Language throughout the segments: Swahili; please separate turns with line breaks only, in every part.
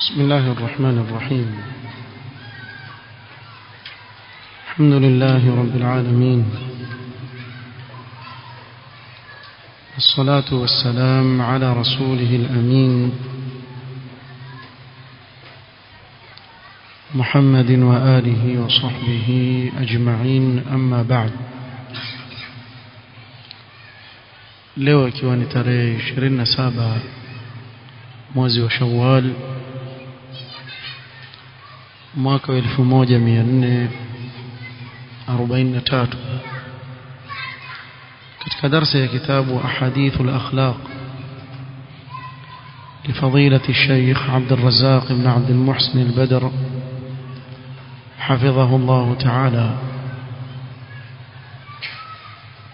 بسم الله الرحمن الرحيم. الحمد لله رب العالمين. الصلاة والسلام على رسوله الأمين. محمد وآله وصحبه أجمعين. أما بعد. leo ikiwa ni tarehe 27 mwezi wa Shawwal mwaka wa 1443 katika darasa ya kitabu ahadithu al-akhlaq لفضيلة الشيخ عبد الرزاق بن عبد المحسن البدر حفظه الله تعالى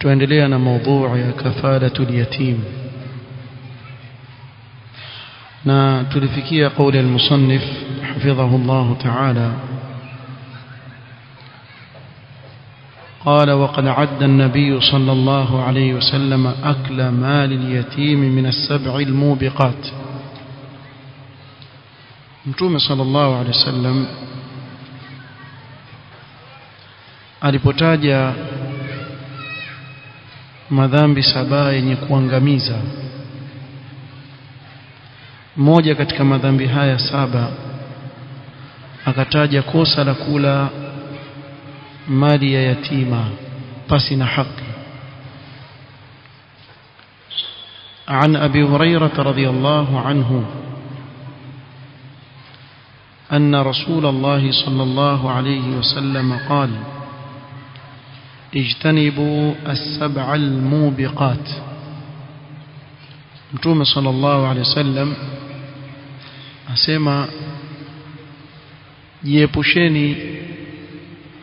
tuendelea na موضوع ya kafalatul yatim na tulifikia قول المصنف حفظه الله تعالى. قال وقد عد النبي صلى الله عليه وسلم أكل مال اليتيم من السبع الموبقات. متوم صلى الله عليه وسلم alipotaja madhambi saba yenye kuangamiza. Moja katika madhambi haya saba akataja kosa la kula mali ya yatima pasi na haki. عن أبي هريرة رضي الله عنه أن رسول الله صلى الله عليه وسلم قال اجتنبوا السبع الموبقات متوم صلى الله عليه وسلم asema jiepusheni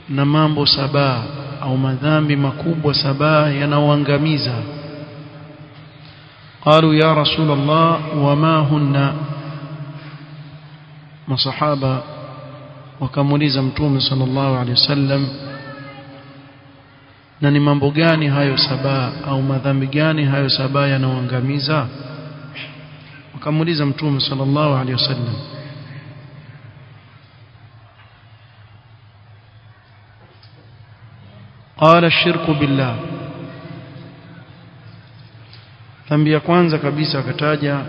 na mambo saba au madhambi makubwa saba yanaoangamiza قالوا يا رسول الله وما هن masahaba wakamuuliza mtume sallallahu alaihi wasallam na ni mambo gani hayo saba au madhambi gani hayo saba yanaoangamiza wakamuuliza mtume sallallahu alaihi wasallam qala الشرك billah. Dhambi ya kwanza kabisa akataja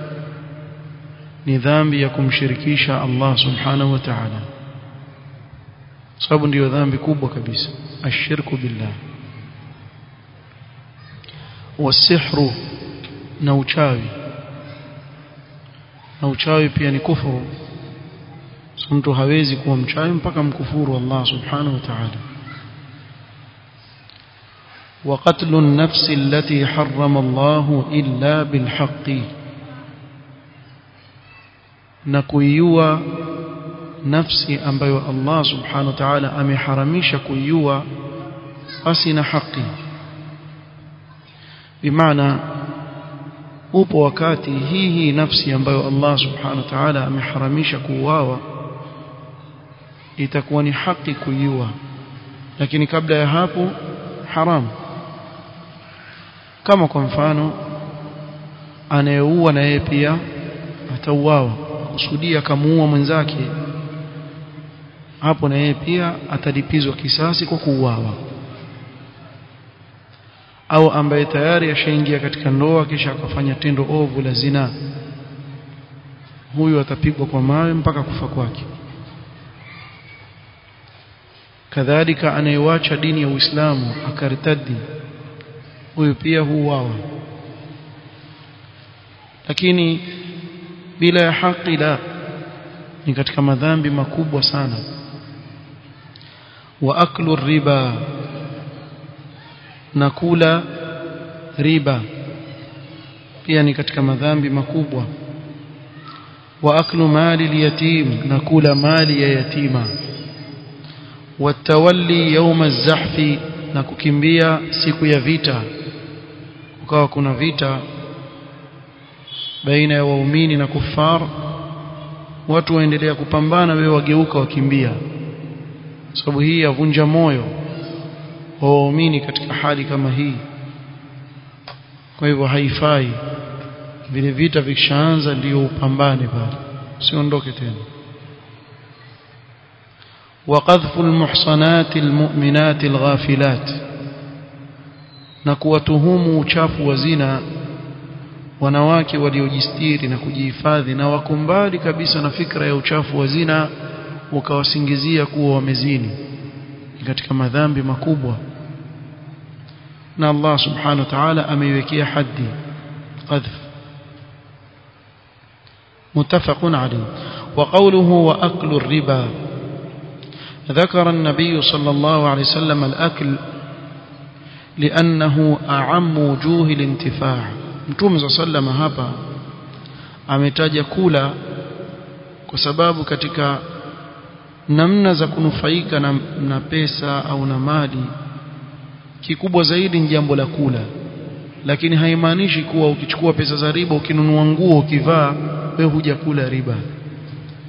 ni dhambi ya kumshirikisha Allah subhanahu wa ta'ala. Sababu ndio dhambi kubwa kabisa. Ashirku billah. Wasihru na uchawi. Na uchawi pia ni kufuru. Mtu hawezi kuwa mchawi mpaka mkufuru Allah subhanahu wa ta'ala. وقتل النفس التي حرم الله إلا بالحق. نكويوا نفسي أنبيو الله سبحانه وتعالى أم حرميش كويوا أسن حقي بمعنى أبو وكاتي هي هي نفسي أنبيو الله سبحانه وتعالى أم حرميش كواوا لتكون حقي كويوا لكن قبل يهابو حرام. Kama kwa mfano anayeua na yeye pia atauawa. Kusudia kamuua mwenzake hapo na yeye pia atalipizwa kisasi kwa kuuawa. Au ambaye tayari ashaingia katika ndoa kisha akafanya tendo ovu la zina huyu atapigwa kwa mawe mpaka kufa kwake. Kadhalika anayewacha dini ya Uislamu akaritadi huyu pia huuawa. Lakini bila ya haki la ni katika madhambi makubwa sana. Wa aklu riba na kula riba pia ni katika madhambi makubwa. Wa aklu mali liyatim na kula mali ya yatima. Watawalli yawma az-zahfi na kukimbia siku ya vita ukawa kuna vita baina ya waumini na kufar watu waendelea kupambana wewe wageuka wakimbia sababu hii yavunja moyo wa waumini katika hali kama hii kwa hivyo haifai vile vita vikishaanza ndio upambane pale siondoke tena وقذف المحصنات المؤمنات الغافلات na kuwatuhumu uchafu wa zina wanawake waliojistiri na kujihifadhi na wako mbali kabisa na fikra ya uchafu wa zina ukawasingizia kuwa wamezini katika madhambi makubwa na Allah subhanahu wa ta'ala ameiwekea haddi qadhf متفق عليه وقوله وأكل الربا ذكر النبي صلى الله عليه وسلم الأكل liannahu a'ammu wujuhi lintifaa mtume sallama hapa ametaja kula kwa sababu katika namna za kunufaika na, na pesa au na mali kikubwa zaidi ni jambo la kula. Lakini haimaanishi kuwa ukichukua pesa za riba ukinunua nguo ukivaa wewe hujakula riba.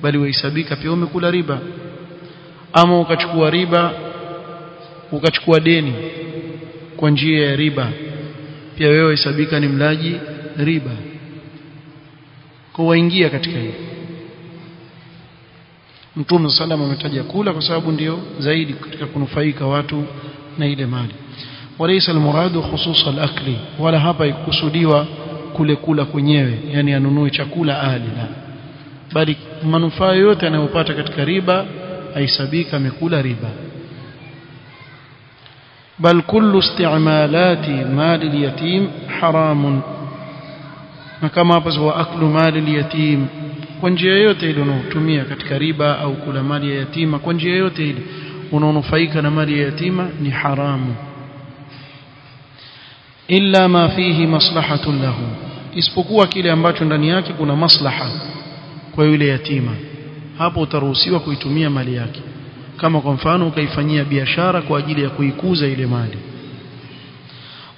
Bali wahesabika pia umekula riba. Ama ukachukua riba ukachukua deni kwa njia ya riba. Pia wewe hesabika ni mlaji riba. Kwa waingia katika hiyo Mtume sallam ametaja kula kwa sababu ndio zaidi katika kunufaika watu na ile mali. Walaysa almuradu khusus alakli. Wala hapa ikusudiwa kule kula kwenyewe yani anunue chakula ali la. Bali manufaa yote anayopata katika riba aisabika amekula riba بل كل استعمالات مال اليتيم حرام كما هو أكل مال اليتيم kwa njia yote ile unaotumia katika riba au kula mali ya yatima kwa njia yote ile unaonufaika na mali ya yatima ni haramu illa ma fihi maslahatun lahu isipokuwa kile ambacho ndani yake kuna maslaha kwa yule yatima hapo utaruhusiwa kuitumia mali yake Kama kwa mfano ukaifanyia biashara kwa ajili ya kuikuza ile mali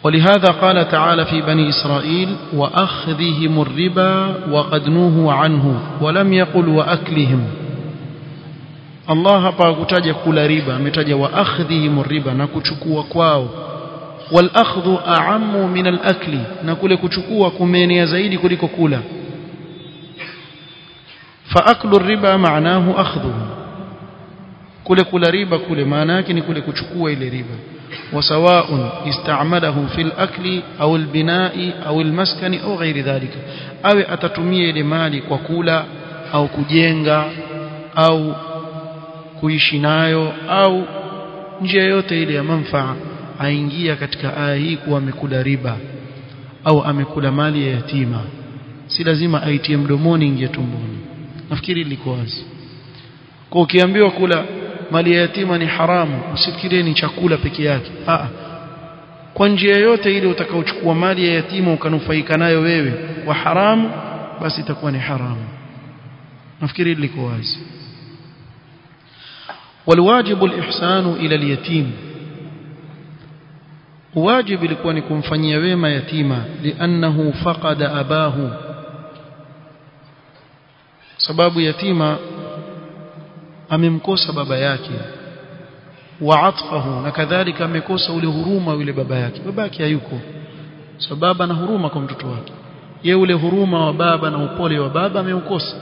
ولهذا قال تعالى في بني إسرائيل وأخذهم الربا وقد نوهوا عنه ولم يقل وأكلهم الله hapa kutaja kula riba ametaja wa akhdhihim riba na kuchukua kwao wal akhdhu a'ammu min al akli na kule kuchukua kumeenea zaidi kuliko kula fa aklu riba maanahu akhdhuhu kule kula riba kule maana yake ni kule kuchukua ile riba وسواء استعمله في الأكل أو البناء أو المسكن أو غير ذلك أو أتتميه لمالي وكولا أو كجينغا أو kuishi nayo au njia yote ile ya manfaa aingia katika aya hii kuwa amekula riba au amekula mali ya yatima si lazima aitie mdomoni ingie tumboni nafikiri liko wazi kwa ukiambiwa kula mali ya yatima ni haramu usifikirie ni chakula peke yake ah kwa njia yote ile utakaochukua mali ya yatima ukanufaika nayo wewe kwa haramu basi itakuwa ni haramu nafikiri liko wazi والواجب الإحسان إلى اليتيم واجب ilikuwa ni kumfanyia wema yatima liannahu faqada abahu sababu yatima amemkosa baba yake wa atfahu na kadhalika amekosa ule huruma yule baba yake baba yake hayuko so baba na huruma kwa mtoto wake ye ule huruma wa baba na upole wa baba ameukosa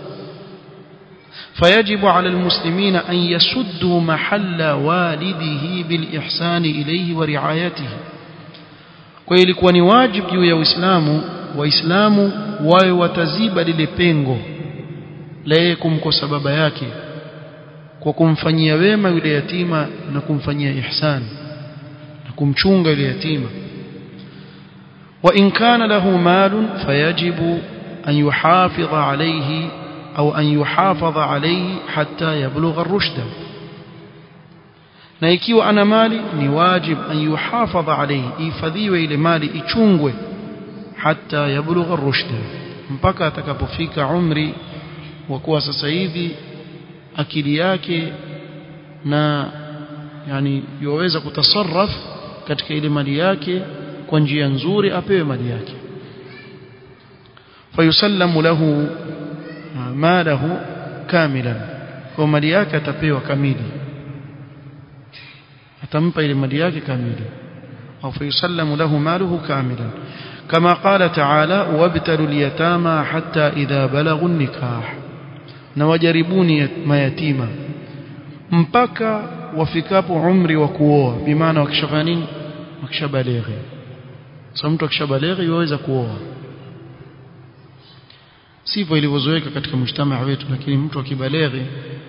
فيجب على المسلمين أن يسدوا محل والده بالإحسان إليه ورعايته kwa ilikuwa ni wajibu juu ya Uislamu waislamu wawe wataziba lile pengo la yeye kumkosa baba yake Kwa kumfanyia wema yule yatima na kumfanyia ihsan na kumchunga yule yatima wa in kana lahu malun fayajibu an yuhafidha alayhi au an yuhafadha alayhi hatta yablugha ar-rushda na ikiwa ana mali ni wajib an yuhafadha alayhi ihifadhiwe ile mali ichungwe hatta yablugha ar-rushda mpaka atakapofika umri wa kuwa sasa hivi akili yake na yani yaweza kutasarraf katika ile mali yake kwa njia nzuri apewe mali yake fayusallamu lahu malahu kamilan kwa mali yake atapewa kamili atampa ile mali yake kamili au fayusallamu lahu maluhu kamilan كما قال تعالى وابتلوا اليتامى حتى إذا بلغوا النكاح na wajaribuni mayatima. Mpaka wafikapo umri wa kuoa bimaana wakishafanya nini? Wakishabaleghe sasa mtu akishabaleghe yaweza kuoa. Sivyo ilivyozoeka katika mshtama wetu lakini mtu akibaleghe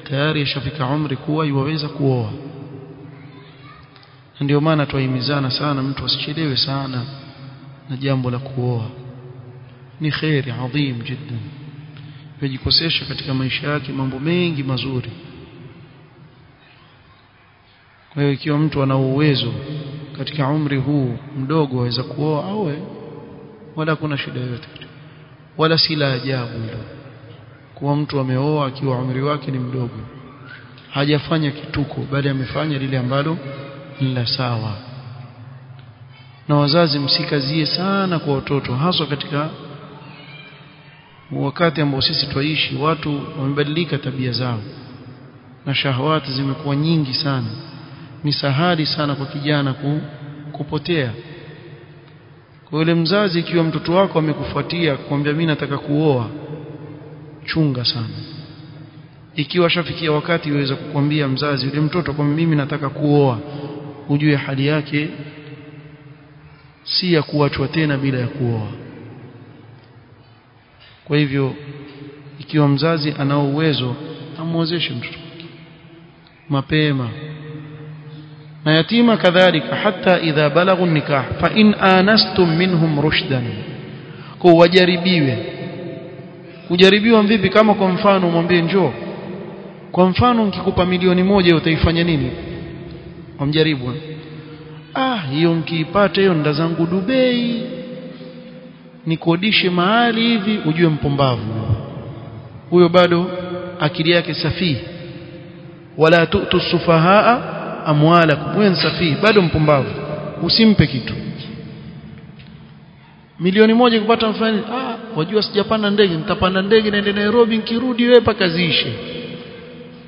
tayari ashafika umri kuwa yuwaweza kuoa. Ndio maana twahimizana sana mtu asichelewe sana na jambo la kuoa. Ni khairi adhim jiddan yajikosesha katika maisha yake mambo mengi mazuri. Kwa hiyo ikiwa mtu ana uwezo katika umri huu mdogo aweza kuoa awe wala kuna shida yoyote wala si la ajabu hilo. Kuwa mtu ameoa akiwa umri wake ni mdogo. Hajafanya kituko bali amefanya lile ambalo ni la sawa. Na wazazi msikazie sana kwa watoto haswa katika wakati ambao sisi twaishi watu wamebadilika tabia zao. Na shahawati zimekuwa nyingi sana. Ni sahali sana kwa kijana ku, kupotea. Kwa yule mzazi ikiwa mtoto wako amekufuatia kuambia mimi nataka kuoa chunga sana. Ikiwa shafikia wakati uweza kukwambia mzazi yule mtoto kwa mimi nataka kuoa ujue hali yake si ya kuachwa tena bila ya kuoa kwa hivyo ikiwa mzazi anao uwezo amwozeshe mtoto mapema. Na yatima kadhalika hata idha balagu nikah fa in anastum minhum rushdan. Kwa wajaribiwe. Kujaribiwa vipi kama kwa mfano mwambie njoo. Kwa mfano nikikupa milioni moja utaifanya nini? Wamjaribu. Ah hiyo mkiipata hiyo nda zangu Dubai nikodishe mahali hivi ujue mpumbavu. Huyo bado akili yake safihi wala tu'tu sufahaa amwalakum huyo safi bado mpumbavu. Usimpe kitu. Milioni moja kupata mfano ah wajua sijapanda ndege nitapanda ndege naende Nairobi nikirudi wewe paka ziishe.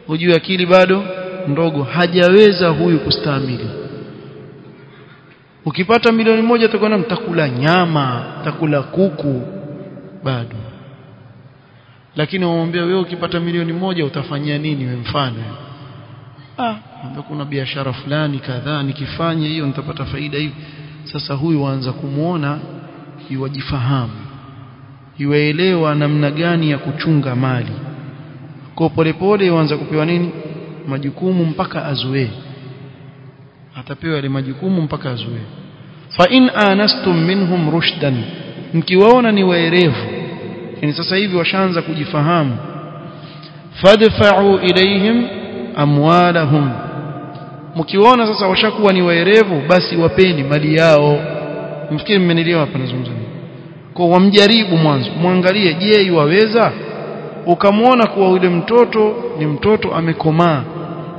Ujue akili bado ndogo hajaweza huyu kustahimili ukipata milioni moja utakwenda mtakula nyama mtakula kuku bado. Lakini wamwambia wewe ukipata milioni moja utafanyia nini wewe mfano? Ah kuna biashara fulani kadhaa nikifanya hiyo nitapata faida hivi. Sasa huyu waanza kumuona yuwajifahamu yuelewa namna gani ya kuchunga mali. Kwa polepole waanza kupewa nini? Majukumu mpaka azoee atapewa ile majukumu mpaka azuie fa in anastum minhum rushdan mkiwaona ni waerevu. Yani sasa hivi washaanza kujifahamu. Fadfa'u ilayhim amwalahum. Mkiwaona sasa washakuwa ni waerevu basi wapeni mali yao. Mfikiri mmenielewa hapa nazungumza kwa wamjaribu mwanzo. Mwangalie je yuwaweza? Ukamwona kuwa yule mtoto ni mtoto amekomaa.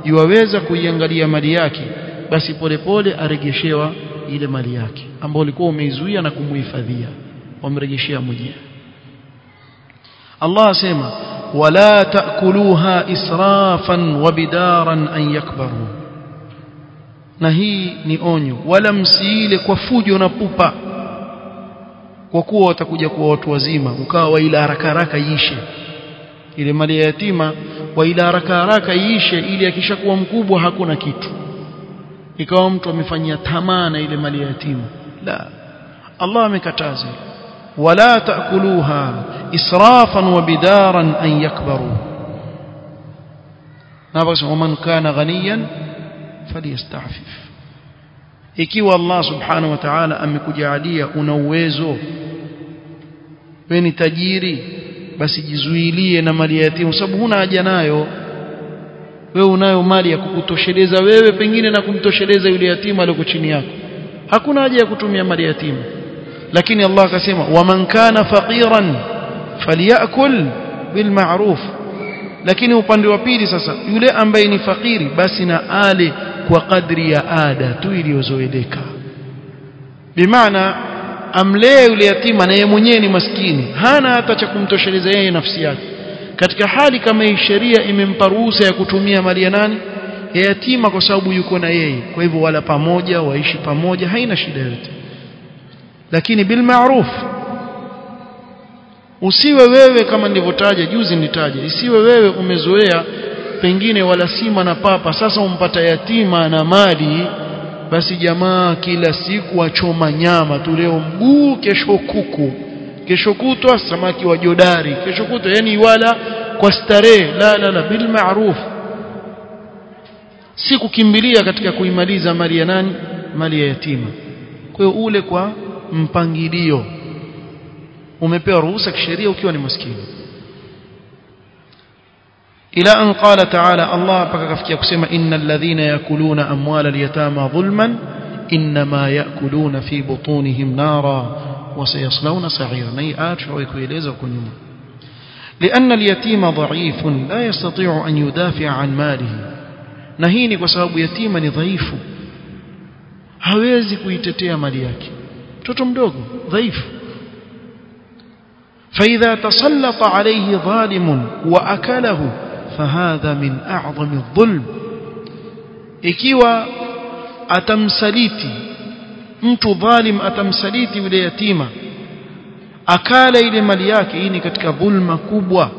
Yuwaweza kuiangalia mali yake basi polepole arejeshewa ile mali yake ambayo ulikuwa umeizuia na kumuhifadhia. Wamregeshea mwenyewe. Allah asema wala taakuluha israfan wa bidaran an yakbaru. Na hii ni onyo wala msiile kwa fujo na pupa kwa kuwa watakuja kuwa watu wazima ukawa waila haraka haraka iishe. Ile mali ya yatima waila haraka haraka iishe ili akishakuwa mkubwa hakuna kitu ikawa mtu amefanyia tamaa na ile mali ya yatima. La. Allah amekataza. Wala taakuluha israfan wa bidaran an yakbaru. Na basi man kana ghaniyan falyastafif ikiwa Allah subhanahu wa ta'ala amekujalia una uwezo wewe ni tajiri basi jizuilie na mali ya yatima sababu huna haja nayo wewe unayo mali ya kukutosheleza wewe pengine na kumtosheleza yule yatima aliyoku chini yako. Hakuna haja ya kutumia mali ya yatima. Lakini Allah akasema waman kana faqiran falyakul bilma'ruf lakini upande wa pili sasa yule ambaye ni fakiri basi na ale kwa kadri ya ada tu iliyozoeleka. Bimaana amlee yule yatima na yeye mwenyewe ni maskini. Hana hata cha kumtosheleza yeye nafsi yake katika hali kama hii sheria imempa ruhusa ya kutumia mali ya nani? Ya yatima kwa sababu yuko na yeye. Kwa hivyo wala pamoja waishi pamoja haina shida yote lakini bil ma'ruf usiwe wewe kama nilivyotaja juzi nitaja isiwe wewe umezoea pengine wala sima na papa sasa umpata yatima na mali basi jamaa kila siku achoma nyama tu leo mguu kesho kuku kesho kutwa samaki wa jodari kesho kutwa yani wala kwa starehe la la la bil ma'ruf si kukimbilia katika kuimaliza mali ya nani mali ya yatima kwa hiyo ule kwa mpangilio umepewa ruhusa kisheria ukiwa ni maskini ila an qala ta'ala Allah paka kafikia kusema innal ladhina yakuluna amwala al-yatama dhulman inma yakuluna fi butunihim nara وسيصلون سعيرا. أي آرشع ويكويليزا كنما لأن اليتيم ضعيف لا يستطيع أن يدافع عن ماله. نهيني وسبب يتيما ضعيف هاويزي ويتتيا مليك توتم دوغ ضعيف فإذا تسلط عليه ظالم وأكله فهذا من أعظم الظلم. إكيوا أتمسليتي mtu dhalim atamsaliti yule yatima akala ile mali yake hii ni katika dhulma kubwa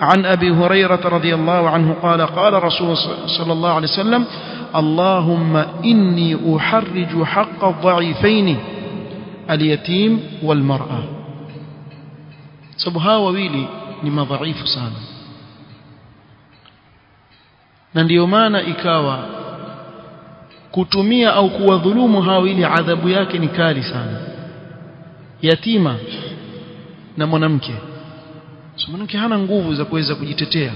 عن أبي هريرة رضي الله عنه قال قال رسول صلى الله عليه وسلم اللهم إني أحرج حق الضعيفين اليتيم والمرأة hawa wawili ni madhaifu sana na ndiyo maana ikawa kutumia au kuwadhulumu hao ili adhabu yake ni kali sana. Yatima na mwanamke. So mwanamke hana nguvu za kuweza kujitetea.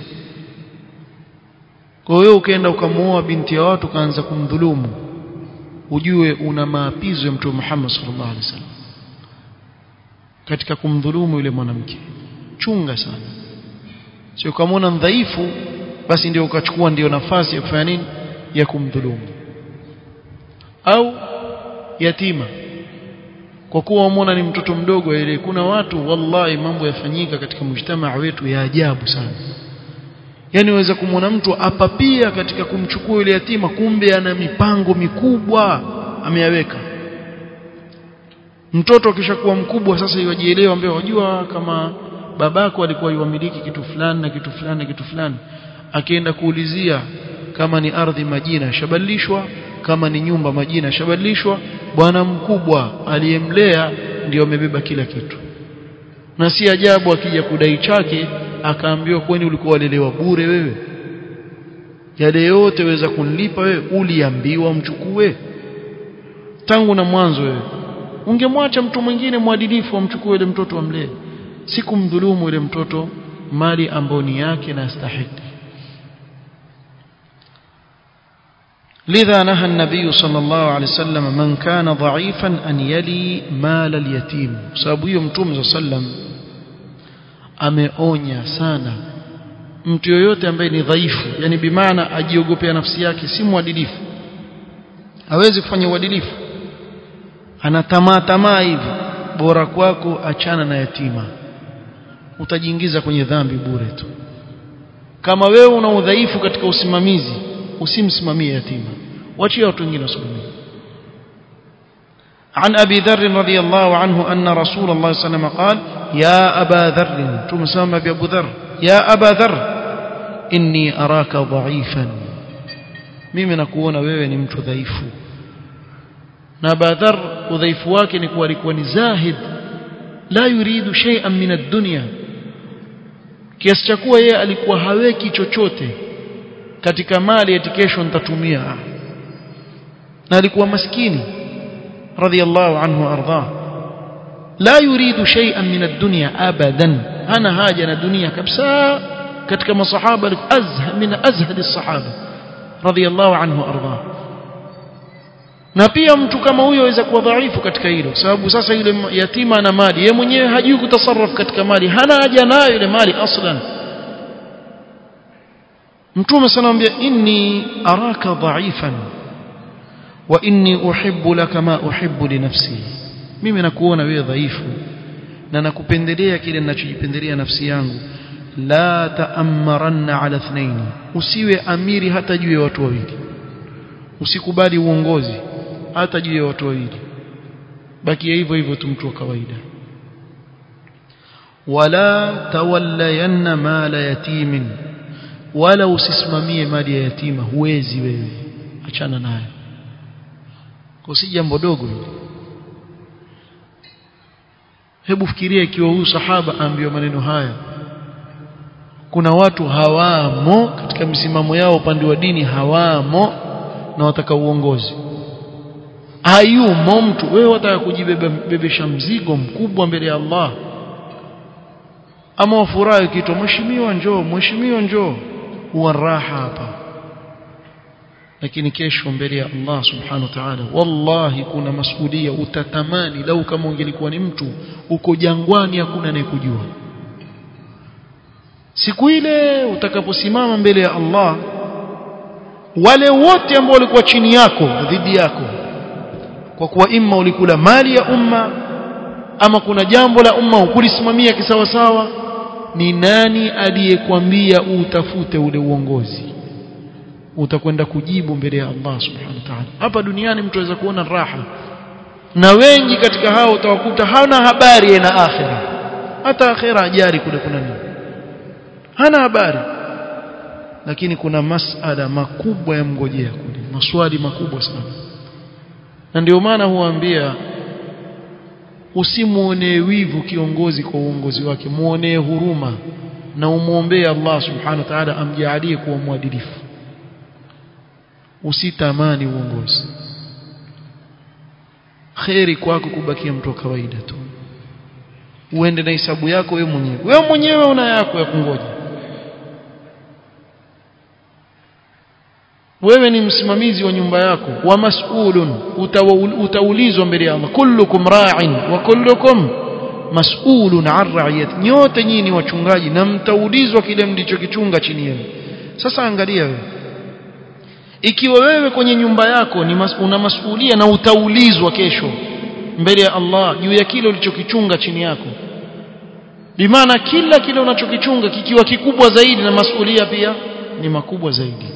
Kwa hiyo ukaenda ukamuoa binti ya watu kaanza kumdhulumu ujue una maapizo ya mtume Muhammad sallallahu alaihi wasallam katika kumdhulumu yule mwanamke. Chunga sana. Sio kama una dhaifu basi ndio ukachukua ndio nafasi ya kufanya nini? Ya kumdhulumu au yatima. Kwa kuwa umeona ni mtoto mdogo ile kuna watu wallahi mambo yafanyika katika mjtamaa wetu ya ajabu sana. Yani waweza kumwona mtu apapia katika kumchukua yule yatima kumbe ana mipango mikubwa ameyaweka. Mtoto akishakuwa mkubwa sasa yajielewa ambaye wajua kama babako alikuwa yuamiliki kitu fulani na kitu fulani na kitu fulani akienda kuulizia kama ni ardhi majina shabadilishwa kama ni nyumba majina shabadilishwa bwana mkubwa aliyemlea ndio amebeba kila kitu. Na si ajabu akija kudai chake akaambiwa kweni ulikuwa walelewa bure wewe? Yale yote weza kunlipa wewe uliambiwa mchukue? Tangu na mwanzo wewe ungemwacha mtu mwingine mwadilifu amchukue yule mtoto amlee sikumdhulumu ile mtoto mali ambayo ni yake na stahiki لذا نهى النبي صلى الله عليه وسلم من كان ضعيفا أن يلي مال اليتيم sababu hiyo mtume صلى الله عليه وسلم ameonya sana mtu yoyote ambaye ni dhaifu yani bimaana ajiogopea nafsi yake si mwadilifu hawezi kufanya uadilifu ana tamaa tamaa hivi bora kwako achana na yatima utajiingiza kwenye dhambi bure tu kama wewe una udhaifu katika usimamizi usimsimamie yatima wachia watu wengine wasimamie عن أبي ذر رضي الله عنه أن رسول الله صلى الله عليه وسلم قال يا أبا ذر تمسام بأبو ذر يا أبا ذر إني أراك ضعيفا mimi nakuona wewe ni mtu dhaifu na badhar udhaifu wake ni kuwa alikuwa ni zahid la yuridu shay'an min ad-dunya kiasi cha kuwa yeye alikuwa haweki chochote Katika mali eti kesho nitatumia na alikuwa maskini radiyallahu anhu arda la yuridu shay'an min ad-dunya abadan hana haja na dunia kabisa katika masahaba azha min azhad as-sahaba radiyallahu anhu arda na pia mtu kama huyo aweza kuwa dhaifu katika hilo sababu sasa yule yatima ana mali yeye mwenyewe hajui kutasarraf katika mali hana haja nayo ile mali aslan mtume sana anambia inni araka dhaifan wa inni uhibbu laka ma uhibbu li nafsi. Mimi nakuona wewe dhaifu na nakupendelea kile ninachojipendelea nafsi yangu. La taammaranna ala ithnain usiwe amiri hata juu ya watu wawili. Usikubali uongozi hata juu ya watu wawili. Bakia hivyo hivyo tu mtu wa kawaida. Wala tawallayanna mala yatimin wala usisimamie mali ya yatima huwezi wewe. Achana nayo. Kwa si jambo dogo hebu fikiria ikiwa huyu sahaba ambio maneno haya. Kuna watu hawamo katika misimamo yao upande wa dini hawamo na wataka uongozi. Hayumo mtu. Wewe wataka kujibebesha mzigo mkubwa mbele ya Allah. Ama wafurahi kitu mheshimiwa njoo mheshimiwa njoo huwa raha hapa. Lakini kesho mbele ya Allah subhanahu wa ta'ala wallahi kuna masuhudia utatamani lau kama ungelikuwa ni mtu uko jangwani hakuna anayekujua. Siku ile utakaposimama mbele ya Allah wale wote ambao walikuwa chini yako dhidi yako kwa kuwa imma ulikula mali ya umma ama kuna jambo la umma ukulisimamia kisawasawa ni nani aliyekwambia utafute ule uongozi? Utakwenda kujibu mbele ya Allah subhanahu wa ta'ala. Hapa duniani mtu aweza kuona raha. Na wengi katika hao utawakuta hana habari na akhira. Hata akhira ajari kule kuna nini. Hana habari. Lakini kuna masala makubwa ya mngojea kule. Maswali makubwa sana. Na ndio maana huambia usimuonee wivu kiongozi kwa uongozi wake. Muonee huruma na umwombee Allah subhanahu wa ta'ala amjalie kuwa mwadilifu. Usitamani uongozi. Kheri kwako kubakia mtu wa kawaida tu. Uende na hisabu yako wewe mwenyewe. Wewe mwenyewe una yako ya kungoja wewe ni msimamizi wa nyumba yako. Wa mas'ulun utaulizwa mbele ya Allah. Kullukum ra'in wa kullukum mas'ulun 'an ra'iyat. Nyote nyinyi ni wachungaji na mtaulizwa kile mlichokichunga chini yenu. Sasa angalia wewe. Ikiwa wewe kwenye nyumba yako ni mas, una masuhulia na utaulizwa kesho mbele ya Allah juu ya kile ulichokichunga chini yako. Bimaana kila kile unachokichunga kikiwa kikubwa zaidi na masuhulia pia ni makubwa zaidi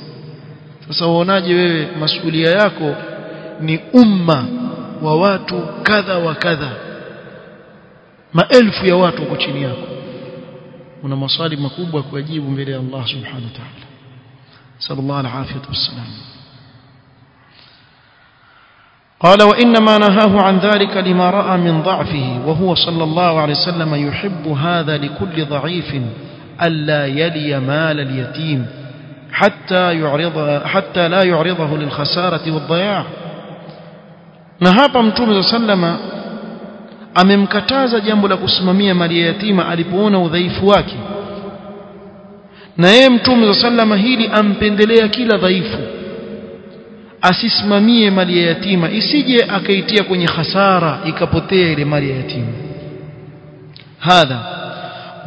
sasa uonaje wewe masuhulia yako ni umma wa watu kadha wa kadha maelfu ya watu wako chini yako una maswali makubwa kuyajibu mbele ya Allah subhanahu wa ta'ala الله العافية والسلام قال وإنما نهاه عن ذلك لما رأى من ضعفه وهو صلى الله عليه وسلم يحب هذا لكل ضعيف ألا يلي مال اليتيم حتى يعرض حتى لا يعرضه للخسارة والضياع نهاب متوم صلى الله عليه وسلم amemkataza jambo la kusimamia mali ya yatima alipoona udhaifu wake na yeye mtume za sallama hili ampendelea kila dhaifu asisimamie mali ya yatima isije akaitia kwenye hasara ikapotea ile mali ya yatima hadha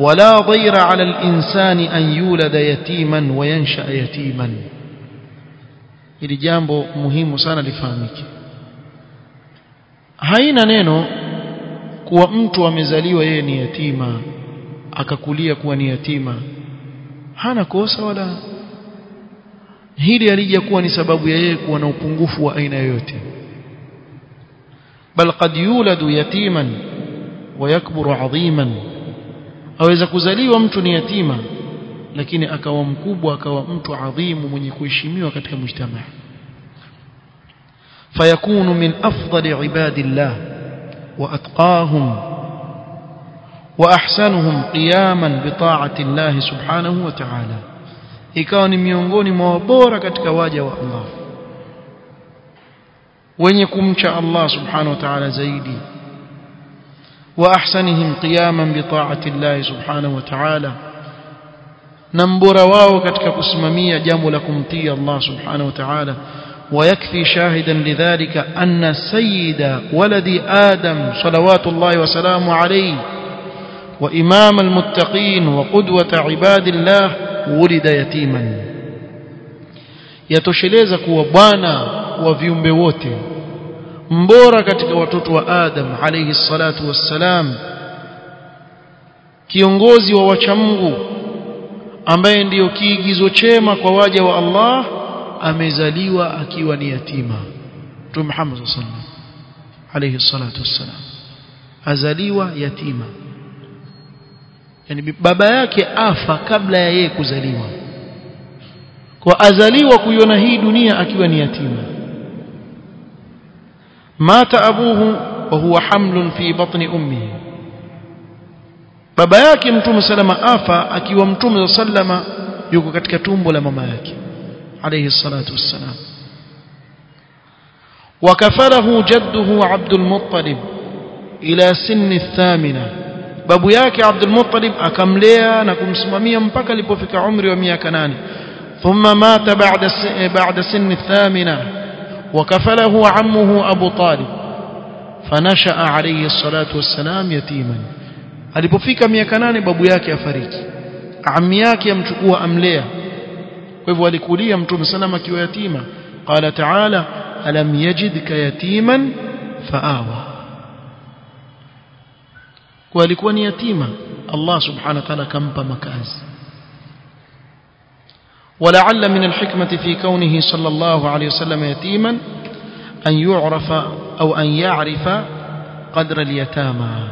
wala ضير على الإنسان أن يولد يتيما وينشأ يتيما. Hili jambo muhimu sana lifahamike. Haina neno kuwa mtu amezaliwa yeye ni yatima akakulia kuwa ni yatima. Hana kosa wala hili alija kuwa ni sababu ya yeye kuwa na upungufu wa aina yoyote. Bal qad yuladu yatiman wa yakburu adhiman aweza kuzaliwa mtu ni yatima lakini akawa mkubwa akawa mtu adhimu mwenye kuheshimiwa katika mujtamaa fayakunu min afdali ibadillah wa atqahum واحسنهم قياما بطاعه الله سبحانه وتعالى ikawa ni miongoni mwa bora katika waja wa Allah wenye kumcha Allah subhanahu wa ta'ala zaidi وأحسنهم قياما بطاعة الله سبحانه وتعالى. نمبر واو كتك كسممية جام لكم تي الله سبحانه وتعالى. ويكفي شاهدا لذلك أن سيد ولد آدم صلوات الله وسلامه عليه وإمام المتقين وقدوة عباد الله ولد يتيما. يتشليزك وبانا بوانا بوتي mbora katika watoto wa Adam alayhi salatu wassalam. Kiongozi wa wachamungu ambaye ndiyo kiigizo chema kwa waja wa Allah amezaliwa akiwa ni yatima. Mtume Muhammad sallallahu alayhi salatu wassalam. Azaliwa yatima. Yani baba yake afa kabla ya yeye kuzaliwa. Kwa azaliwa kuiona hii dunia akiwa ni yatima abuhu wa huwa hamlun fi batni ummihi baba yake mtume salama afa akiwa mtume sallama yuko katika tumbo la mama yake alayhi salatu wassalam وكفله جده عبد المطلب إلى سن الثامنة babu yake Abdul Muttalib akamlea na kumsimamia mpaka alipofika umri wa miaka nane thumma mata ba'da ba'da sinni thamina وكفله عمه أبو طالب فنشأ عليه الصلاة والسلام يتيما. هل بفيك ميكنان بابوياك يا فريد عمياك يمتقوا أمليا وفو لكولي يمتقوا سلامك ويتيما قال تعالى ألم يجدك يتيما فآوى ولكون يتيما الله سبحانه وتعالى كم بمكاز ولعل من الحكمة في كونه صلى الله عليه وسلم يتيما أن يعرف أو أن يعرف قدر اليتامى.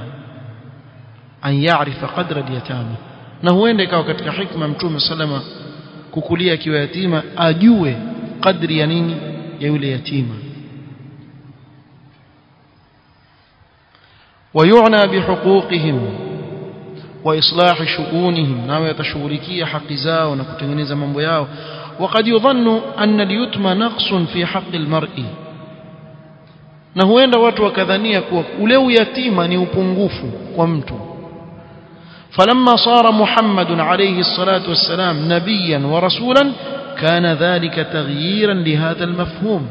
أن يعرف قدر اليتامى. Na huenda ikawa katika hikma mtume salama kukulia akiwa yatima ajue kadri ya nini ya yule ويعنى بحقوقهم وإصلاح شؤونهم ناو يتشغلكية حق زاو نكتنجنز من بياو وقد يظن أن اليتم نقص في حق المرء. na huenda watu wakadhania kuwa ule uyatima ni فلما صار محمد عليه الصلاة والسلام نبيا ورسولا كان ذلك تغييرا لهذا المفهوم.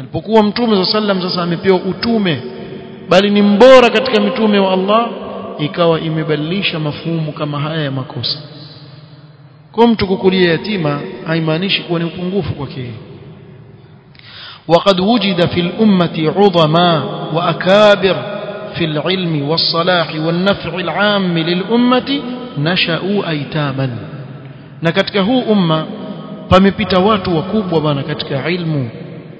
alipokuwa mtume صلى الله عليه وسلم sasa amepewa utume bali ni ikawa imebadilisha mafumu kama haya ya makosa kwa mtu kukulia yatima haimaanishi kuwa ni upungufu kwake وقد وجد في الأمة عظماء وأكابر في العلم والصلاح والنفع العام للأمة نشأوا أيتاما katika huu umma pamepita watu wakubwa bana katika ilmu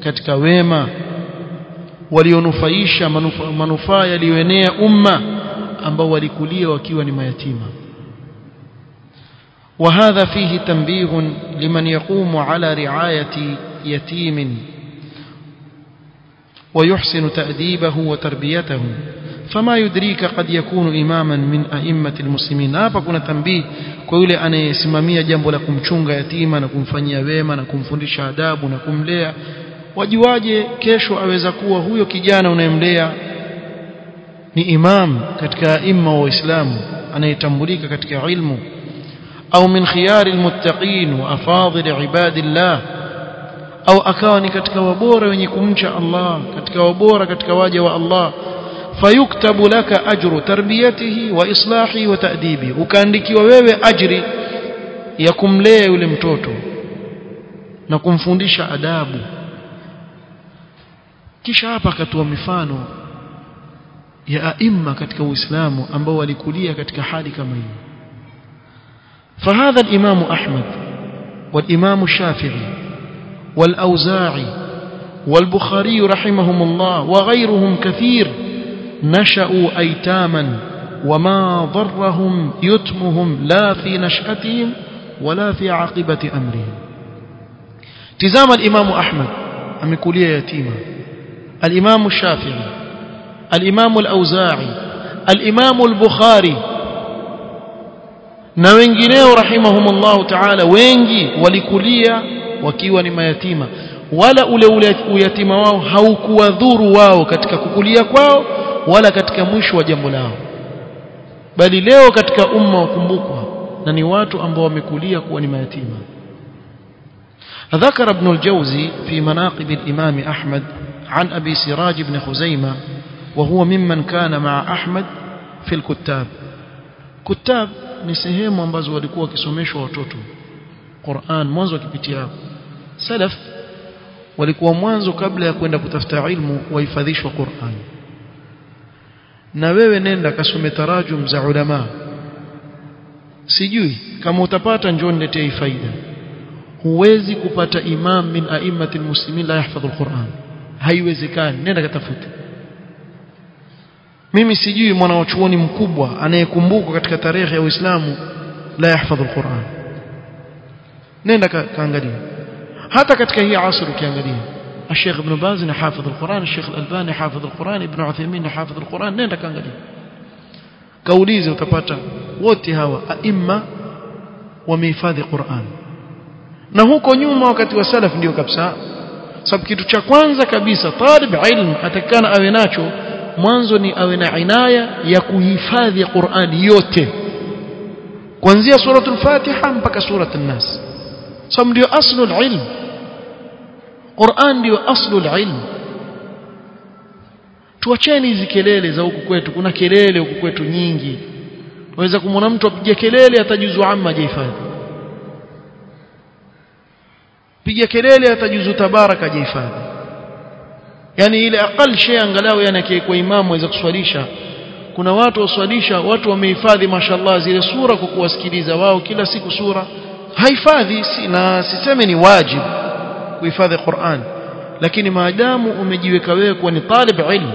katika wema walionufaisha manufaa manufa yaliyoenea umma ambao walikulia wakiwa ni mayatima وهذا فيه تنبيه لمن يقوم على رعاية يتيم ويحسن تأديبه وتربيته فما يدريك قد يكون إماما من أئمة المسلمين hapa kuna tambii kwa yule anayesimamia jambo la kumchunga yatima na kumfanyia wema na kumfundisha adabu na kumlea wajuaje kesho aweza kuwa huyo kijana unayemlea ni imam katika aima wa Uislamu anayetambulika katika ilmu au min khiyari almuttaqin wa afadhil ibadillah au akawa ni katika wabora wenye kumcha Allah katika wabora katika waja wa Allah fayuktabu laka ajru tarbiyatihi wa islahi wa ta'dibi ukaandikiwa wewe ajri ya kumlea yule mtoto na kumfundisha adabu kisha hapa akatoa mifano ya aima katika Uislamu ambao walikulia katika hali kama hiyo فهذا الإمام أحمد والإمام الشافعي والأوزاعي والبخاري رحمهم الله وغيرهم كثير نشأوا أيتاما وما ضرهم يتمهم لا في نشأتهم ولا في عاقبة أمرهم تزام الإمام أحمد أمكولية يتيمة الإمام الشافعي الإمام الأوزاعي الإمام البخاري na wengineo rahimahumullahu ta'ala wengi walikulia wakiwa ni mayatima wala ule ule uyatima wao haukuwadhuru wao katika kukulia kwao wala katika mwisho wa jambo lao bali leo katika umma wakumbukwa na ni watu ambao wamekulia kuwa ni mayatima ذكر ابن الجوزي في مناقب الإمام أحمد عن أبي سراج بن خزيمة وهو ممن كان مع أحمد في الكتاب كتاب ni sehemu ambazo walikuwa wakisomeshwa watoto Qur'an mwanzo wakipitia hapo salaf walikuwa mwanzo kabla ya kwenda kutafuta ilmu wahifadhishwa Qur'an na wewe nenda kasome tarajum za ulama sijui kama utapata njoo niletee faida huwezi kupata imam min a'immati almuslimin la yahfadhu alquran haiwezekani nenda katafute mimi sijui mwanachuoni mkubwa anayekumbukwa katika tarehe ya Uislamu la yahfadhu alquran nenda kaangalia hata katika hii asr ukiangalia الشيخ ابن باز حافظ القرآن الشيخ الألباني حافظ القرآن ابن عثيمين حافظ القرآن nenda kaangalia kaulize utapata wote hawa aima wamehifadhi Qur'an na huko nyuma wakati wa salaf ndio kabisa sababu kitu cha kwanza kabisa talib ilm atakana awe nacho mwanzo ni awe na inaya ya kuhifadhi Qur'an yote. Kuanzia suratul Fatiha mpaka suratul Nas. Sababu ndio aslul ilm. Qur'an ndio aslul ilm. Tuacheni hizi kelele za huku kwetu. Kuna kelele huku kwetu nyingi. Waweza kumwona mtu apiga kelele atajuzu amma jihifadhi piga kelele atajuzu tabaraka jihifadhi yani ile aqal shay angalau yani kwa imamu aweza kuswalisha. Kuna watu waswalisha watu wamehifadhi mashallah zile sura kwa kuwasikiliza wao kila siku sura. Haifadhi si, na siseme ni wajibu kuhifadhi Qur'an. Lakini maadamu umejiweka wewe kuwa ni talib ilmu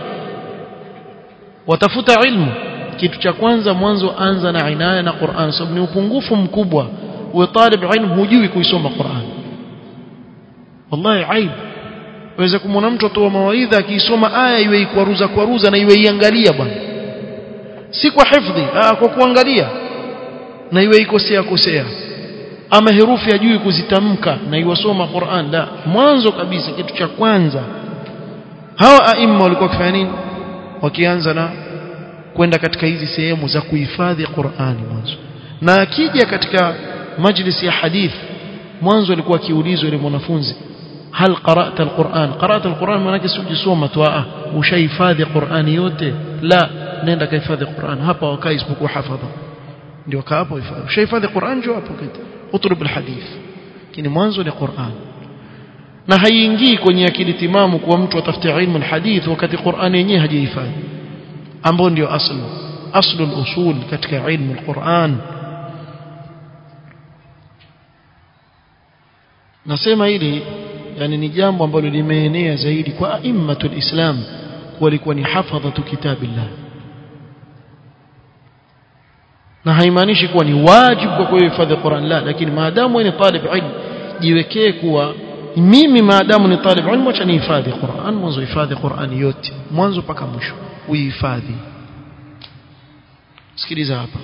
watafuta ilmu kitu cha kwanza mwanzo anza na inaya na Qur'an. Sababu ni upungufu mkubwa. Uwe talib ilmu hujui kuisoma Qur'an. Wallahi aib waweza kumwona mtu atoa mawaidha akiisoma aya iwe ikwaruza kwaruza na iwe iangalia bwana. Si kwa hifdhi ah, kwa kuangalia. Na iwe ikosea kosea. Ama herufi ajui kuzitamka na iwasoma Qur'an. La mwanzo kabisa kitu cha kwanza. Hawa aima walikuwa wakifanya nini? Wakianza na kwenda katika hizi sehemu za kuhifadhi Qur'ani mwanzo. Na akija katika majlisi ya hadith mwanzo alikuwa akiulizwa ile mwanafunzi هل قرأت القرآن؟ قرأت القرآن معناك سجي سومة وآه وشي فاذي قرآن يوتي؟ لا. نين كيف يفاذي قرآن؟ هابا وكايس بكو حفظه دي وكابو يفاذي شي فاذي قرآن جواب وكيت اطلب الحديث. كيني موانزو لقرآن na haiingii kwenye akili timamu kuwa mtu atafuta ilmu lhadith wakati qurani yenyewe hajahifadhi ambao ndio aslu aslu lusul katika ilmu lquran nasema hili yani ni jambo ambalo limeenea zaidi kwa aimmatul islam walikuwa ni hafadhatu kitabillah. Na haimaanishi kuwa ni wajibu kwa kuhifadhi Qur'an la lakini maadamu wewe ni talib ilm jiwekee kuwa mimi maadamu ni talib ilm acha nihifadhi Qur'an mwanzo hifadhi Qur'an yote mwanzo mpaka mwisho uihifadhi sikiliza hapa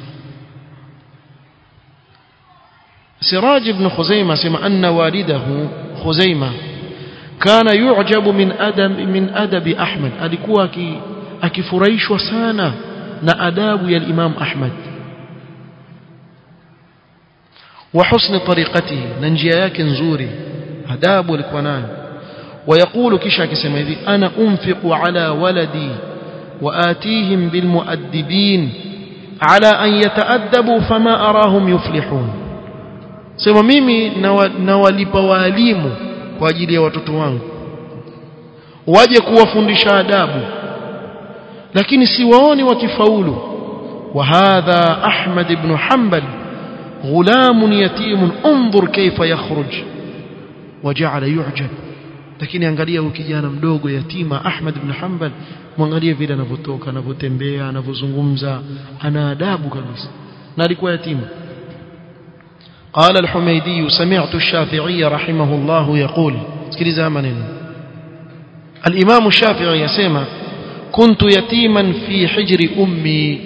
سراج بن خزيمة سمع أن والده خزيمة كان يعجب من أدب من أدب أحمد. alikuwa akifurahishwa sana na adabu ya Imam Ahmad وحسن طريقته ننجيا yake nzuri adabu alikuwa nayo ويقول kisha akisema ana unfiqu ala waladi وآتيهم بالمؤدبين على أن يتأدبوا فما أراهم يفلحون. sema mimi nawalipa waalimu kwa ajili ya watoto wangu waje kuwafundisha adabu lakini siwaoni wakifaulu وهذا أحمد بن حنبل غلام يتيم انظر كيف يخرج وجعل يعجب lakini angalia huyu kijana mdogo yatima Ahmad ibn Hanbal mwangalie vile anavyotoka anavyotembea anavyozungumza ana adabu kabisa na alikuwa yatima قال الحميدي سمعت الشافعي رحمه الله يقول سكريزا منين؟ الإمام الشافعي يسمى كنت يتيما في حجر أمي.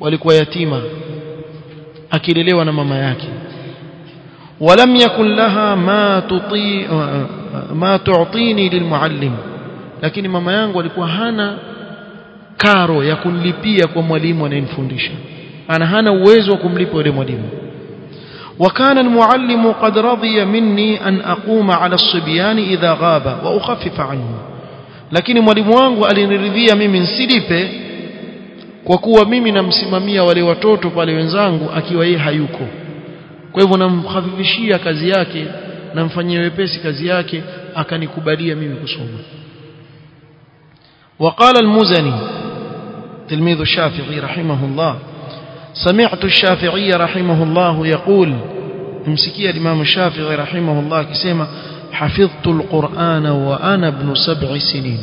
ولكو يتيما أكل لي وأنا ماما ياكي. ولم يكن لها ما تطي ما تعطيني للمعلم. لكن ماما يانغ ولكو هانا كارو يكون لبيا كم وليم وننفندش أنا هانا ويزو كم لبيا وليم وليم وكان المعلم قد رضي مني أن أقوم على الصبيان إذا غاب وأخفف عنه lakini mwalimu wangu aliniridhia mimi nsilipe kwa kuwa mimi namsimamia wale watoto pale wenzangu akiwa yeye hayuko kwa hivyo namkhafifishia kazi yake namfanyia wepesi kazi yake akanikubalia mimi kusoma وقال المزني تلميذ الشافعي رحمه الله سمعت الشافعي رحمه الله يقول امسكي الإمام الشافعي رحمه الله كسيما حفظت القرآن وأنا ابن سبع سنين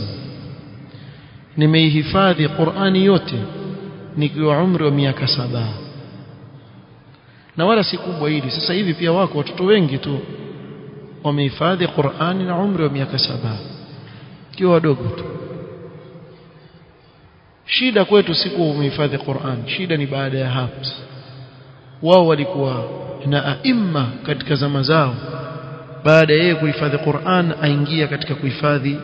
nimeihifadhi Qur'ani yote nikiwa umri wa miaka saba na wala si kubwa hili sasa hivi pia wako watoto wengi tu wamehifadhi Qur'ani na umri wa miaka saba kiwa wadogo tu shida kwetu si umehifadhi Qur'an. Shida ni baada ya hapo. Wao walikuwa na aima katika zama zao. Baada yeye kuhifadhi Qur'an aingia katika kuhifadhi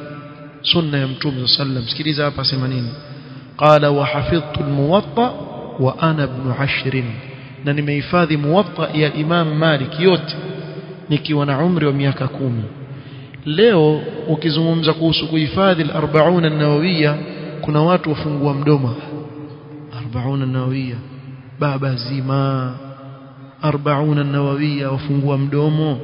sunna ya mtume sallam sikiliza hapa sema nini? Qala wa hafidhtu almuwatta wa ana ibn ashrin na nimehifadhi muwatta ya Imam Malik yote nikiwa na umri wa miaka kumi. Leo ukizungumza kuhusu kuhifadhi al-40 an-nawawiyya kuna watu wafungua mdomo. 40 an-nawawiyya baba zima. 40 an-nawawiyya wafungua mdomo.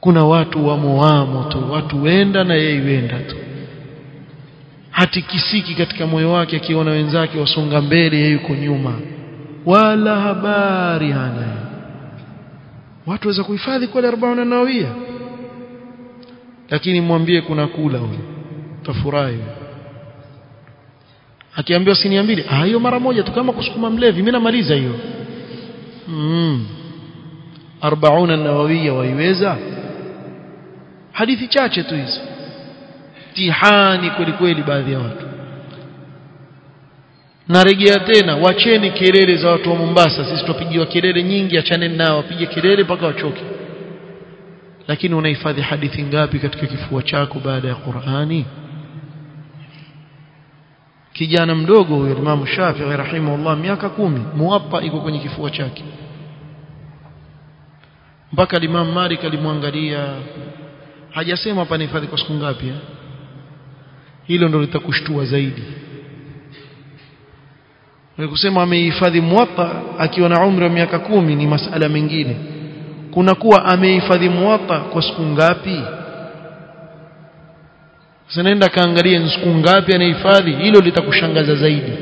Kuna watu wa muamo tu. Watu wenda na yeye wenda tu. Hati kisiki katika moyo wake akiona wenzake wasonga mbele yeye yuko nyuma. Wala habari hana watu waweza kuhifadhi kwa 40 nawawia lakini mwambie kuna kula huyo tafurahi akiambiwa sinia mbili ah hiyo mara moja tu kama kusukuma mlevi mimi namaliza hiyo. Mm 40 nawawiya waiweza hadithi chache tu hizo. Tihani kweli kweli baadhi ya watu. Narejea tena wacheni kelele za watu wa Mombasa. Sisi tupigiwa kelele nyingi achane nao wapige kelele mpaka wachoke. Lakini unahifadhi hadithi ngapi katika kifua chako baada ya Qur'ani kijana mdogo huyo Imam Shafi'i rahimahullah miaka kumi muwapa iko kwenye kifua chake. Mpaka Imam Malik alimwangalia hajasema hapa nihifadhi kwa siku ngapi hilo ndo litakushtua zaidi. Kusema amehifadhi muwapa akiwa na umri wa miaka kumi ni masala mengine. Kuna kuwa amehifadhi muwapa kwa siku ngapi sasa nenda kaangalia ni siku ngapi anahifadhi hilo litakushangaza zaidi.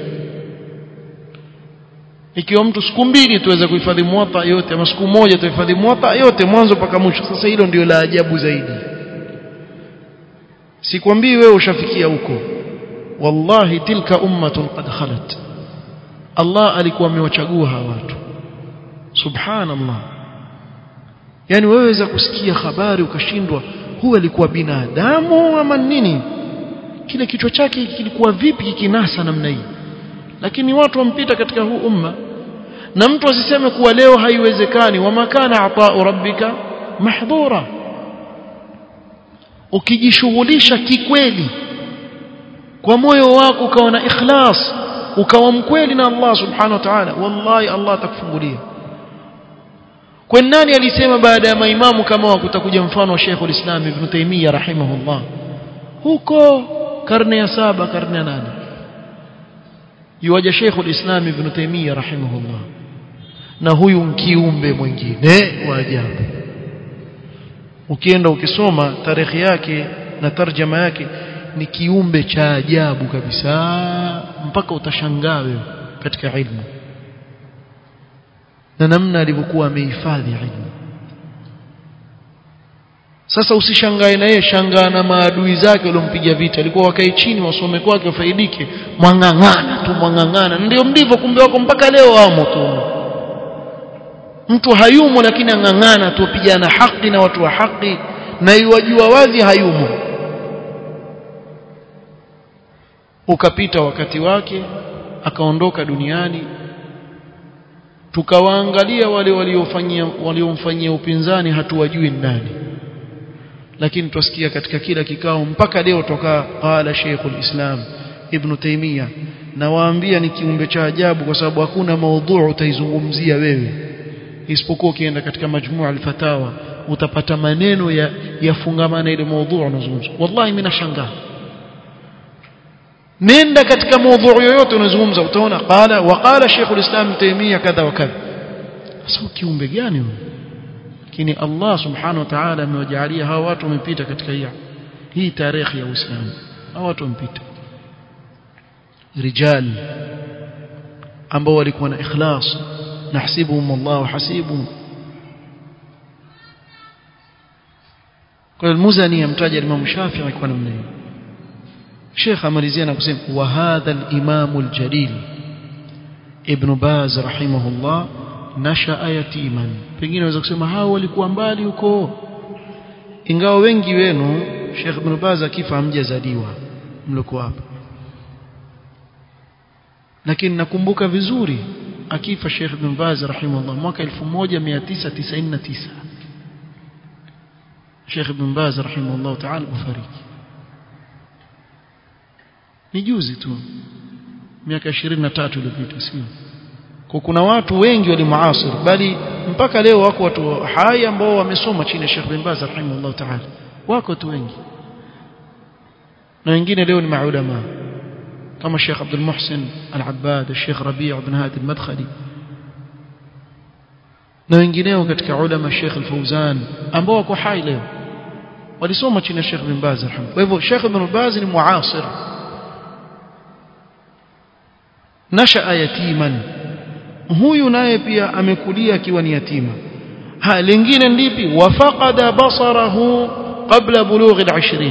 Ikiwa mtu siku mbili tuweza kuhifadhi muwatta yote ama siku moja tuhifadhi muwatta yote mwanzo mpaka mwisho sasa hilo ndio la ajabu zaidi. Sikwambii wewe ushafikia huko. Wallahi tilka ummatun qad khalat. Allah alikuwa amewachagua hawa watu. Subhanallah. Yani wewe waweza kusikia habari ukashindwa huwa alikuwa binadamu ama nini? Kile kichwa chake kilikuwa vipi kikinasa namna hii? Lakini watu wampita katika huu umma na mtu asiseme kuwa leo haiwezekani. Wa makana ata'u rabbika mahdhura. Ukijishughulisha kikweli kwa moyo wako ukawa na ikhlas ukawa mkweli na Allah subhanahu wa ta'ala wallahi Allah atakufungulia kwa nani alisema baada ya maimamu kama wakutakuja mfano wa Sheikh ulislam Ibn Taymiyyah rahimahullah? Huko karne ya saba karne ya nane. Yuwaja Sheikh ulislam Ibn Taymiyyah rahimahullah. Na huyu mkiumbe mwingine wa ajabu. Ukienda ukisoma tarehe yake na tarjama yake ni kiumbe cha ajabu kabisa. Mpaka utashangaa katika ilmu na namna alivyokuwa amehifadhi ilmu. Sasa usishangae na yeye shangaa na maadui zake waliompiga vita. Alikuwa wakae chini wasome kwake wafaidike. Mwangangana tu mwangangana. Ndio ndivyo kumbe wako mpaka leo wamo tu mtu hayumo lakini angangana tu pigana haki na watu wa haki. Na iwajua wazi hayumo. Ukapita wakati wake akaondoka duniani tukawaangalia wale waliofanyia waliomfanyia upinzani hatuwajui nani. Lakini twasikia katika kila kikao mpaka leo toka qala Sheikhul Islam Ibn Taymiyyah nawaambia ni kiumbe cha ajabu kwa sababu hakuna maudhu utaizungumzia wewe. Isipokuwa ukienda katika majmua al-fatawa utapata maneno ya yafungamana ile maudhu unazungumza wallahi mimi nashangaa nenda katika maudhu yoyote unazungumza utaona qala wa qala Sheikhul Islam Taymiyyah kadha wa kadha sasa kiumbe gani huyo lakini Allah subhanahu wa ta'ala amewajalia hawa watu wamepita katika hii hii tarehe ya Uislamu hawa watu wamepita rijal ambao walikuwa na ikhlas nahsibuhum Allah hasibuhum kwa Muzani amtaja Imam Shafi'i alikuwa namna hiyo Sheikh amalizia na kusema wa hadha al-imam al-jalil Ibn Baz rahimahullah nashaa yatiman pengine unaweza kusema hao walikuwa mbali huko. Ingawa wengi wenu Sheikh Ibn Baz akifa hamjazaliwa mlikuwa hapa. Lakini nakumbuka vizuri akifa Sheikh Ibn Baz rahimahullah mwaka 1999 Sheikh Ibn Baz rahimahullah ta'ala kufariki ni juzi tu. Miaka 23 iliyopita sio? Kwa kuna watu wengi walimuasir bali mpaka leo wako watu hai ambao wamesoma chini ya Sheikh bin Baz rahimahullah ta'ala. Wako tu wengi. Na wengine leo ni maulama kama Sheikh Abdul Muhsin Al-Abbad Sheikh Rabi' ibn Hadi Al-Madkhali. Na wengineo katika ulama Sheikh Al-Fawzan ambao wako hai leo. Walisoma chini ya Sheikh bin Baz rahimahullah kwa hivyo Sheikh bin Baz ni muasir nashaa yatiman. Huyu naye pia amekulia akiwa ni yatima. Ha lingine ndipi wafaqada basarahu qabla bulughi al-20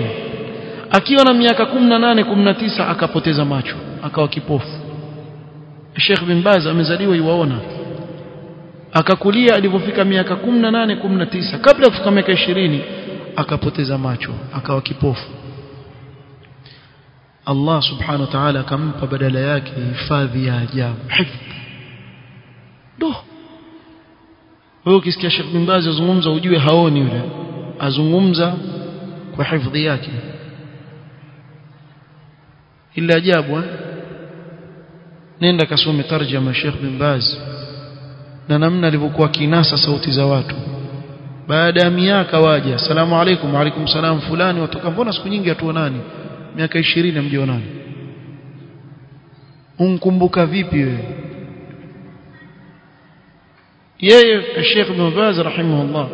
akiwa na miaka 18 19 akapoteza macho akawa kipofu. Sheikh bin Baz amezaliwa yuwaona. Akakulia alipofika miaka 18 19 kabla kufika miaka 20 akapoteza macho akawa kipofu Allah subhanahu wa ta'ala akampa badala yake hifadhi ya ajabu. Hifadhi do wewe ukisikia Sheikh bin Baz azungumza ujue haoni yule. Azungumza kwa hifadhi yake. Ila ajabu eh? nenda kasome tarjama Sheikh bin Baz na namna alivyokuwa kinasa sauti za watu. Baada ya miaka waja asalamu alaykum alaykum salam fulani watoka mbona siku nyingi hatuonani miaka 20 amjionani unkumbuka vipi wewe? Yeye Sheikh Ibn rahimahullah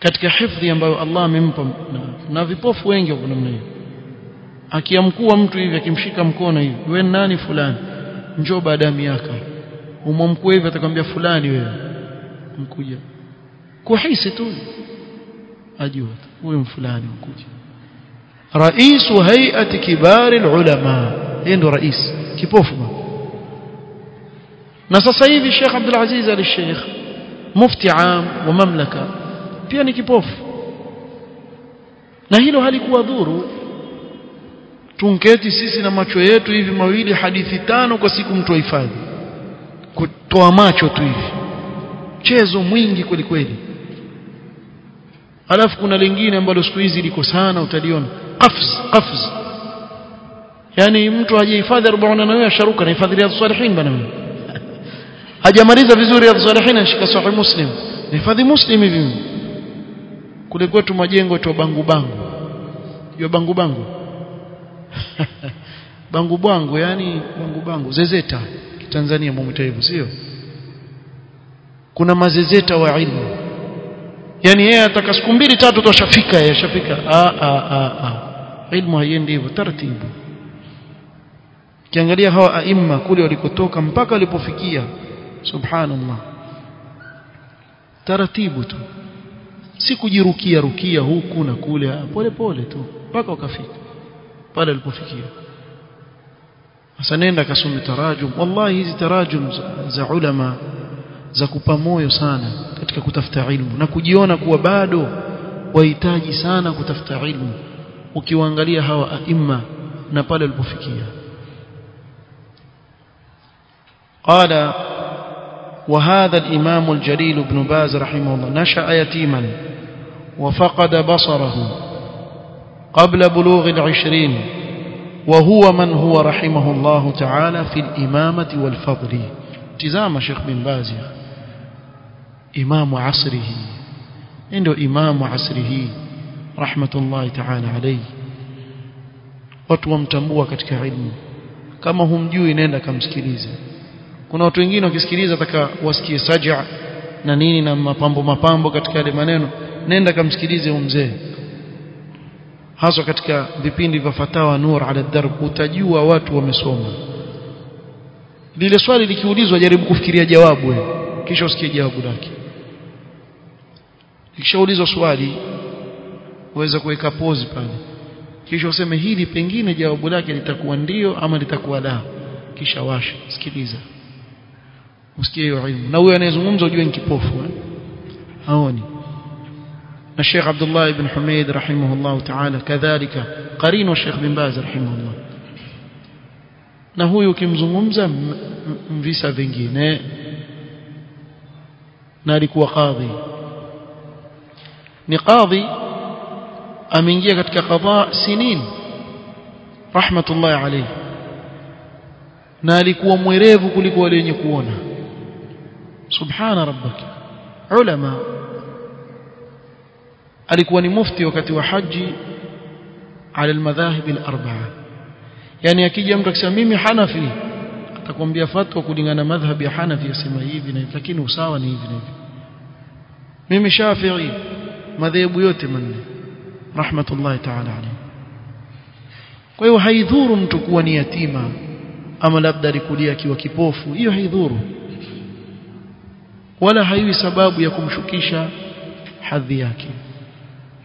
katika hifadhi ambayo Allah amempa na, na vipofu wengi wa namna hiyo. Akiamkua mtu hivi akimshika mkono hivi wewe nani fulani? Njoo baada ya miaka. Umwamkua hivi atakwambia fulani wewe. Mkuja kuhisi tu ajua huyo fulani mkuja. Rais hay'ati kibari ulama. Yeye ndo rais. Kipofu na sasa hivi Sheikh Abdul Aziz Al Sheikh mufti am wa mamlaka pia ni kipofu. Na hilo halikuwa dhuru. Tunketi sisi na macho yetu hivi mawili hadithi tano kwa siku mtu ahifadhi kutoa macho tu hivi. Chezo mwingi kweli kweli alafu kuna lingine ambalo siku hizi liko sana utaliona. Qafz qafz yani mtu hajihifadhi 40 na wewe asharuka na hifadhi ya salihin bana mimi hajamaliza vizuri ya salihin ashika sahih muslim. Hifadhi muslim hivi. Kule kwetu majengo tu bangu bangu. Hiyo bangu bangu? Bangu bangu yani bangu bangu. Zezeta kitanzania mumita hivyo sio? Kuna mazezeta wa ilmu yani yeye ataka siku mbili tatu tu ashafika yeye ashafika. A a a a ilmu haiendi hivyo taratibu. Kiangalia hawa aima kule walikotoka mpaka walipofikia subhanallah. Taratibu tu. Si kujirukia rukia huku na kule pole pole tu mpaka wakafika pale walipofikia. Sasa nenda kasome tarajum. Wallahi hizi tarajum za, za ulama za kupa moyo sana katika kutafuta ilmu. Na kujiona kuwa bado wahitaji sana kutafuta ilmu. Ukiwaangalia hawa aima na pale walipofikia. قال وهذا الإمام الجليل ابن باز رحمه الله نشأ يتيما وفقد بصره قبل بلوغ العشرين وهو من هو رحمه الله تعالى في الإمامة والفضل تزام شيخ بن باز إمام imamu asrihi ndio imamu asrihi rahmatullahi ta'ala alayhi. Watu wamtambua katika ilmu. Kama humjui nenda kamsikilize. Kuna watu wengine wakisikiliza taka wasikie saja na nini na mapambo mapambo katika yale maneno nenda kamsikilize mzee haswa katika vipindi vya fatawa nur ala darb utajua watu wamesoma. Lile swali likiulizwa jaribu kufikiria jawabu kisha usikie jawabu lake ikishaulizwa swali uweza kuweka pause pale. Kisha useme hili pengine jawabu lake litakuwa ndio ama litakuwa la. Kisha washa sikiliza. Usikie hiyo ilmu. Na huyo anayezungumza ujue ni kipofu eh? haoni. Na Sheikh Abdullah ibn Humaid rahimahullah ta'ala kadhalika. Qarin wa Sheikh bin Baz rahimahullah. Na huyu ukimzungumza visa vingine na alikuwa kadhi ni kadhi ameingia katika qadha sinin rahmatullahi alayhi na alikuwa mwerevu kuliko wale wenye kuona subhana rabbaka ulama alikuwa ni mufti wakati wa haji ala almadhahib alarba'a yani akija mtu akisema mimi hanafi atakwambia fatwa kulingana madhhabi ya hanafi yasema hivi na hivi lakini usawa ni hivi na hivi mimi shafi'i madhehebu yote manne. Rahmatullahi ta'ala alayhi. Kwa hiyo haidhuru mtu kuwa ni yatima ama labda alikulia akiwa kipofu hiyo haidhuru. Wala haiwi sababu ya kumshukisha hadhi yake.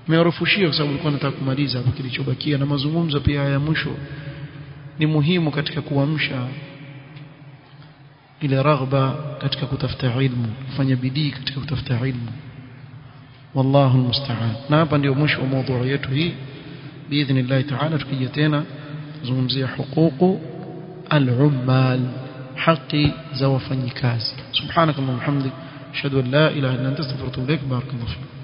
Nimewarufushia kwa sababu nilikuwa nataka kumaliza hapo kilichobakia na mazungumzo pia ya mwisho ni muhimu katika kuamsha ile raghba katika kutafuta ilmu kufanya bidii katika kutafuta ilmu والله المستعان. نابا يومش وموضوعيته بإذن الله تعالى تركية زمزي حقوق العمال. حقي زوفني كاز. سبحانك اللهم وبحمدك. أشهد أن لا إله إلا أنت. أستغفرك بارك الله فيك.